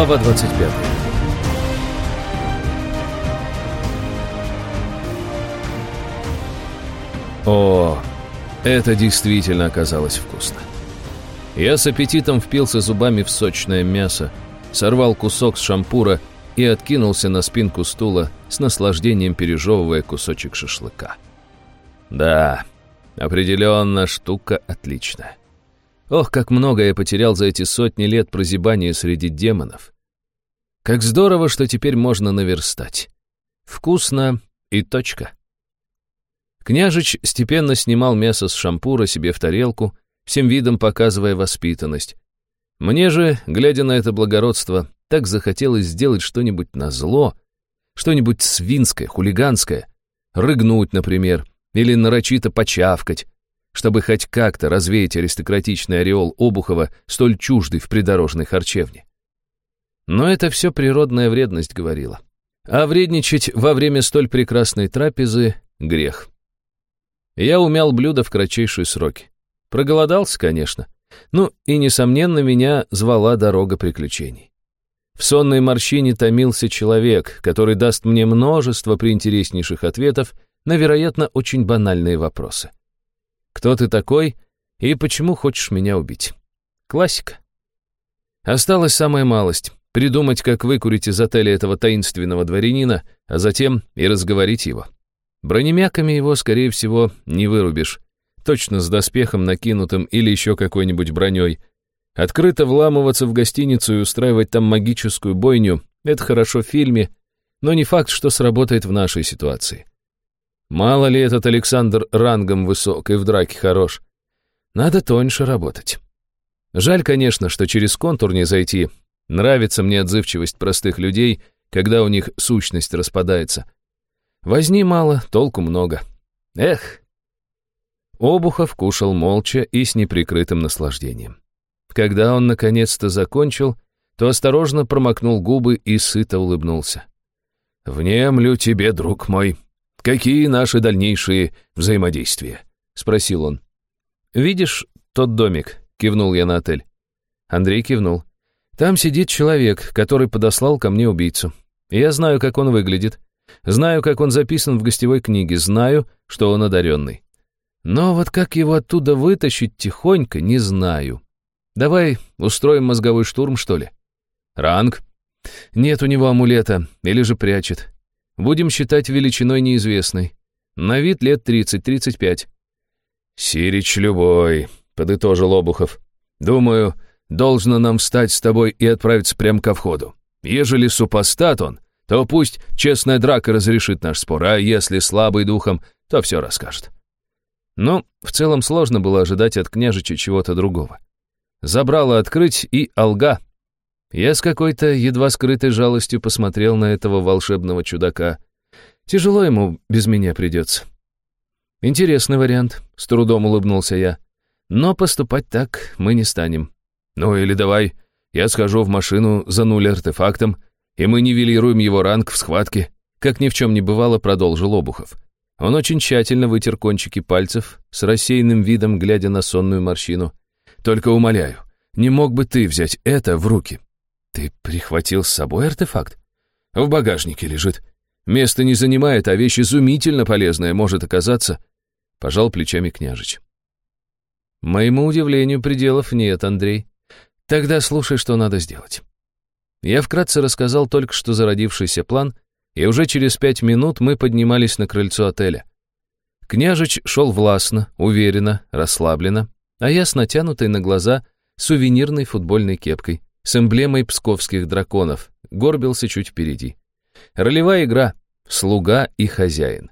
Глава 25 О, это действительно оказалось вкусно. Я с аппетитом впился зубами в сочное мясо, сорвал кусок с шампура и откинулся на спинку стула с наслаждением пережевывая кусочек шашлыка. Да, определенно штука отличная. Ох, как много я потерял за эти сотни лет прозябания среди демонов. Как здорово, что теперь можно наверстать. Вкусно и точка. Княжич степенно снимал мясо с шампура себе в тарелку, всем видом показывая воспитанность. Мне же, глядя на это благородство, так захотелось сделать что-нибудь на зло, что-нибудь свинское, хулиганское, рыгнуть, например, или нарочито почавкать, чтобы хоть как-то развеять аристократичный ореол Обухова, столь чуждый в придорожной харчевне. Но это все природная вредность говорила. А вредничать во время столь прекрасной трапезы — грех. Я умял блюдо в кратчайшие сроки. Проголодался, конечно. Ну и, несомненно, меня звала дорога приключений. В сонной морщине томился человек, который даст мне множество приинтереснейших ответов на, вероятно, очень банальные вопросы. Кто ты такой и почему хочешь меня убить? Классика. Осталась самая малость — придумать, как выкурить из отеля этого таинственного дворянина, а затем и разговорить его. Бронемяками его, скорее всего, не вырубишь. Точно с доспехом накинутым или еще какой-нибудь броней. Открыто вламываться в гостиницу и устраивать там магическую бойню — это хорошо в фильме, но не факт, что сработает в нашей ситуации. Мало ли этот Александр рангом высок и в драке хорош. Надо тоньше работать. Жаль, конечно, что через контур не зайти. Нравится мне отзывчивость простых людей, когда у них сущность распадается. Возни мало, толку много. Эх! Обухов кушал молча и с неприкрытым наслаждением. Когда он наконец-то закончил, то осторожно промокнул губы и сыто улыбнулся. «Внемлю тебе, друг мой. Какие наши дальнейшие взаимодействия?» — спросил он. «Видишь тот домик?» — кивнул я на отель. Андрей кивнул. «Там сидит человек, который подослал ко мне убийцу. Я знаю, как он выглядит. Знаю, как он записан в гостевой книге, знаю, что он одаренный. Но вот как его оттуда вытащить тихонько, не знаю. Давай устроим мозговой штурм, что ли? Ранг? Нет у него амулета, или же прячет. Будем считать величиной неизвестной. На вид лет 30-35. «Сирич любой», — подытожил Обухов. «Думаю, должно нам встать с тобой и отправиться прямо ко входу. Ежели супостат он, то пусть честная драка разрешит наш спор, а если слабый духом, то все расскажет. Но в целом сложно было ожидать от княжича чего-то другого. Забрало открыть и алга. Я с какой-то едва скрытой жалостью посмотрел на этого волшебного чудака. Тяжело ему без меня придется. Интересный вариант, с трудом улыбнулся я. Но поступать так мы не станем. Ну или давай, я схожу в машину за нуль артефактом, и мы нивелируем его ранг в схватке», как ни в чем не бывало, продолжил Обухов. Он очень тщательно вытер кончики пальцев, с рассеянным видом глядя на сонную морщину. «Только умоляю, не мог бы ты взять это в руки?» «Ты прихватил с собой артефакт?» «В багажнике лежит. Место не занимает, а вещь изумительно полезная может оказаться», пожал плечами княжич. «Моему удивлению пределов нет, Андрей. Тогда слушай, что надо сделать. Я вкратце рассказал только что зародившийся план, и уже через пять минут мы поднимались на крыльцо отеля. Княжич шел властно, уверенно, расслабленно, а я с натянутой на глаза сувенирной футбольной кепкой с эмблемой псковских драконов, горбился чуть впереди. Ролевая игра «Слуга и хозяин».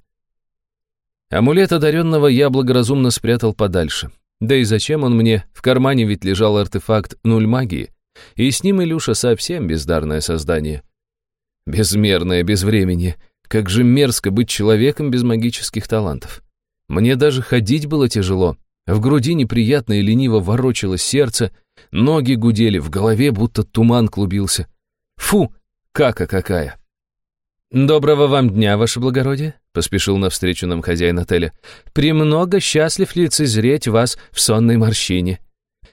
Амулет одаренного я благоразумно спрятал подальше. Да и зачем он мне? В кармане ведь лежал артефакт нуль магии. И с ним Илюша совсем бездарное создание. Безмерное безвремени. Как же мерзко быть человеком без магических талантов. Мне даже ходить было тяжело. В груди неприятно и лениво ворочалось сердце, ноги гудели, в голове будто туман клубился. Фу, кака какая! «Доброго вам дня, ваше благородие», — поспешил навстречу нам хозяин отеля. «Премного счастлив лицезреть вас в сонной морщине.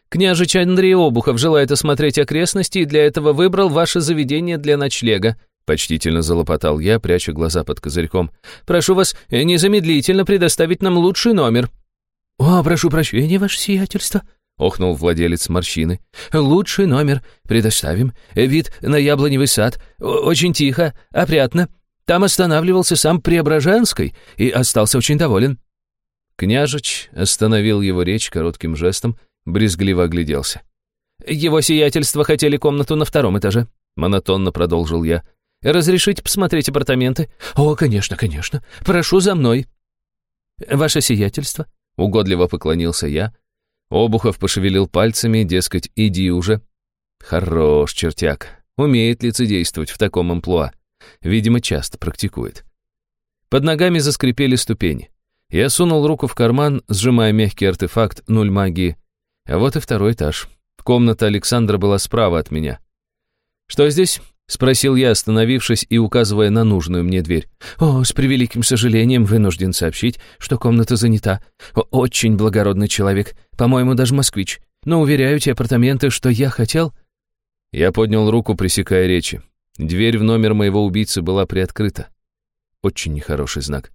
Княжич Андрей Обухов желает осмотреть окрестности и для этого выбрал ваше заведение для ночлега. Почтительно залопотал я, пряча глаза под козырьком. «Прошу вас незамедлительно предоставить нам лучший номер». «О, прошу прощения, ваше сиятельство», — охнул владелец морщины. «Лучший номер. Предоставим. Вид на яблоневый сад. Очень тихо, опрятно. Там останавливался сам Преображенский и остался очень доволен». Княжич остановил его речь коротким жестом, брезгливо огляделся. «Его сиятельство хотели комнату на втором этаже», — монотонно продолжил я. «Разрешите посмотреть апартаменты?» «О, конечно, конечно. Прошу за мной». «Ваше сиятельство?» — угодливо поклонился я. Обухов пошевелил пальцами, дескать, иди уже. Хорош, чертяк. Умеет лицедействовать в таком амплуа. Видимо, часто практикует. Под ногами заскрипели ступени. Я сунул руку в карман, сжимая мягкий артефакт нуль магии. А вот и второй этаж. Комната Александра была справа от меня. «Что здесь?» — спросил я, остановившись и указывая на нужную мне дверь. «О, с превеликим сожалением вынужден сообщить, что комната занята. Очень благородный человек, по-моему, даже москвич. Но уверяю те апартаменты, что я хотел...» Я поднял руку, пресекая речи. Дверь в номер моего убийцы была приоткрыта. Очень нехороший знак.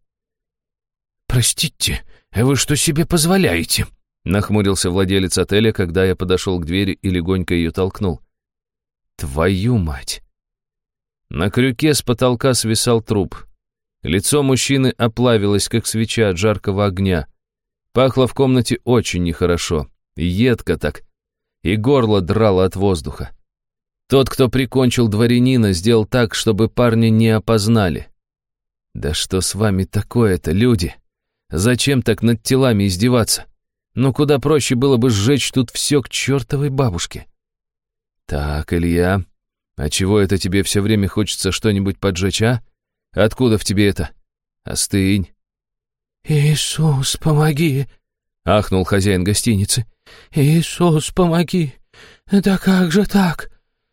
«Простите, вы что себе позволяете?» Нахмурился владелец отеля, когда я подошел к двери и легонько ее толкнул. «Твою мать!» На крюке с потолка свисал труп. Лицо мужчины оплавилось, как свеча от жаркого огня. Пахло в комнате очень нехорошо, едко так, и горло драло от воздуха. Тот, кто прикончил дворянина, сделал так, чтобы парня не опознали. Да что с вами такое-то, люди? Зачем так над телами издеваться? Ну, куда проще было бы сжечь тут все к чертовой бабушке. Так, Илья, а чего это тебе все время хочется что-нибудь поджечь, а? Откуда в тебе это? Остынь. «Иисус, помоги!» — ахнул хозяин гостиницы. «Иисус, помоги! Да как же так?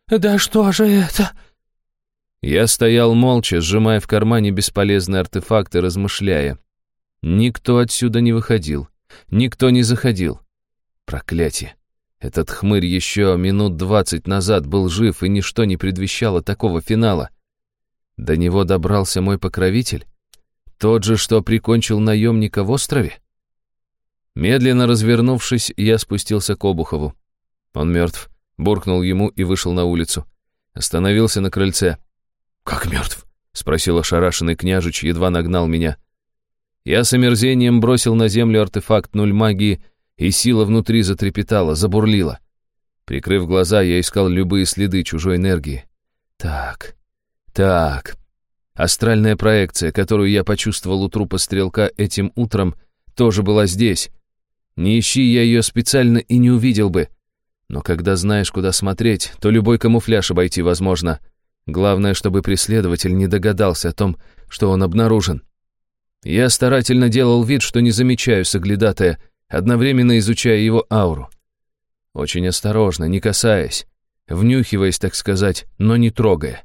«Да что же это?» Я стоял молча, сжимая в кармане бесполезные артефакты, размышляя. Никто отсюда не выходил, никто не заходил. Проклятие. Этот хмырь еще минут двадцать назад был жив, и ничто не предвещало такого финала. До него добрался мой покровитель? Тот же, что прикончил наемника в острове? Медленно развернувшись, я спустился к Обухову. Он мертв. Буркнул ему и вышел на улицу. Остановился на крыльце. «Как мертв?» — спросил ошарашенный княжич, едва нагнал меня. Я с омерзением бросил на землю артефакт нуль магии, и сила внутри затрепетала, забурлила. Прикрыв глаза, я искал любые следы чужой энергии. Так, так. Астральная проекция, которую я почувствовал у трупа стрелка этим утром, тоже была здесь. Не ищи я ее специально и не увидел бы. Но когда знаешь, куда смотреть, то любой камуфляж обойти возможно. Главное, чтобы преследователь не догадался о том, что он обнаружен. Я старательно делал вид, что не замечаю соглядатая, одновременно изучая его ауру. Очень осторожно, не касаясь, внюхиваясь, так сказать, но не трогая.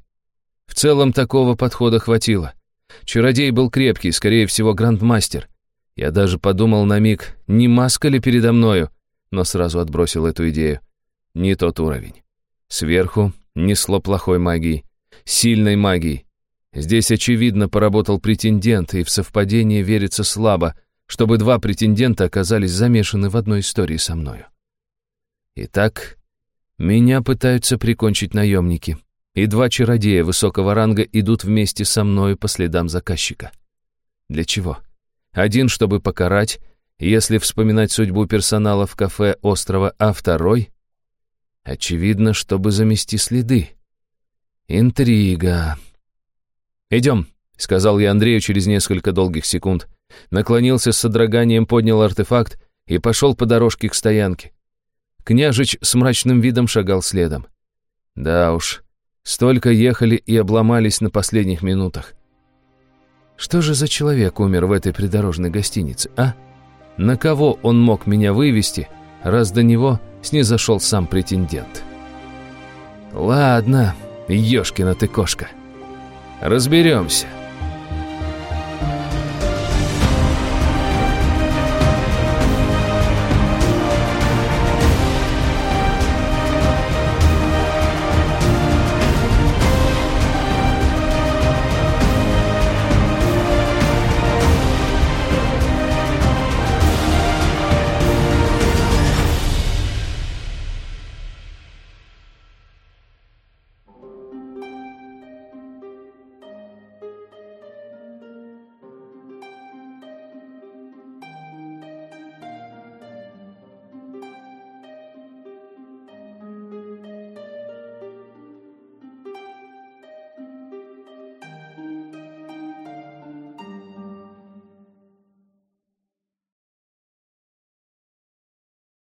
В целом такого подхода хватило. Чародей был крепкий, скорее всего, грандмастер. Я даже подумал на миг, не маска ли передо мною, но сразу отбросил эту идею. Не тот уровень. Сверху несло плохой магией, сильной магией. Здесь, очевидно, поработал претендент, и в совпадение верится слабо, чтобы два претендента оказались замешаны в одной истории со мною. Итак, меня пытаются прикончить наемники, и два чародея высокого ранга идут вместе со мною по следам заказчика. Для чего? Один, чтобы покарать, если вспоминать судьбу персонала в кафе острова, а второй Очевидно, чтобы замести следы. Интрига. «Идем», — сказал я Андрею через несколько долгих секунд. Наклонился с содроганием, поднял артефакт и пошел по дорожке к стоянке. Княжич с мрачным видом шагал следом. Да уж, столько ехали и обломались на последних минутах. Что же за человек умер в этой придорожной гостинице, а? На кого он мог меня вывести, раз до него снизошел сам претендент. «Ладно, ешкина ты кошка, разберемся».